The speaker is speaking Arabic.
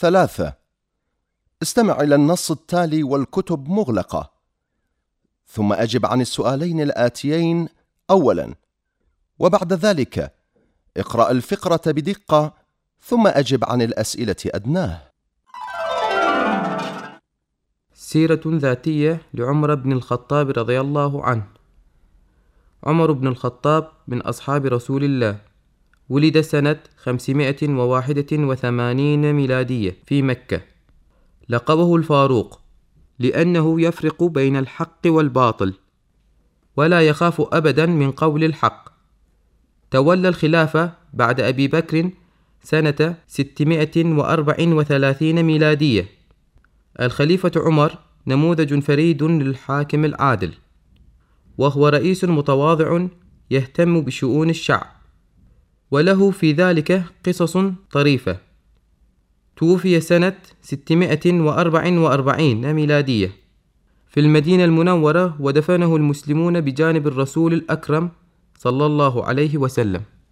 ثلاثة. استمع إلى النص التالي والكتب مغلقة. ثم أجب عن السؤالين الآتيين أولا. وبعد ذلك اقرأ الفقرة بدقة ثم أجب عن الأسئلة أدناه. سيرة ذاتية لعمر بن الخطاب رضي الله عنه. عمر بن الخطاب من أصحاب رسول الله. ولد سنة 581 ميلادية في مكة. لقبه الفاروق لأنه يفرق بين الحق والباطل ولا يخاف أبدا من قول الحق. تولى الخلافة بعد أبي بكر سنة 634 ميلادية. الخليفة عمر نموذج فريد للحاكم العادل وهو رئيس متواضع يهتم بشؤون الشعب. وله في ذلك قصص طريفة. توفي سنة 644 ميلادية. في المدينة المنورة ودفنه المسلمون بجانب الرسول الأكرم صلى الله عليه وسلم.